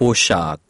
पोशाक।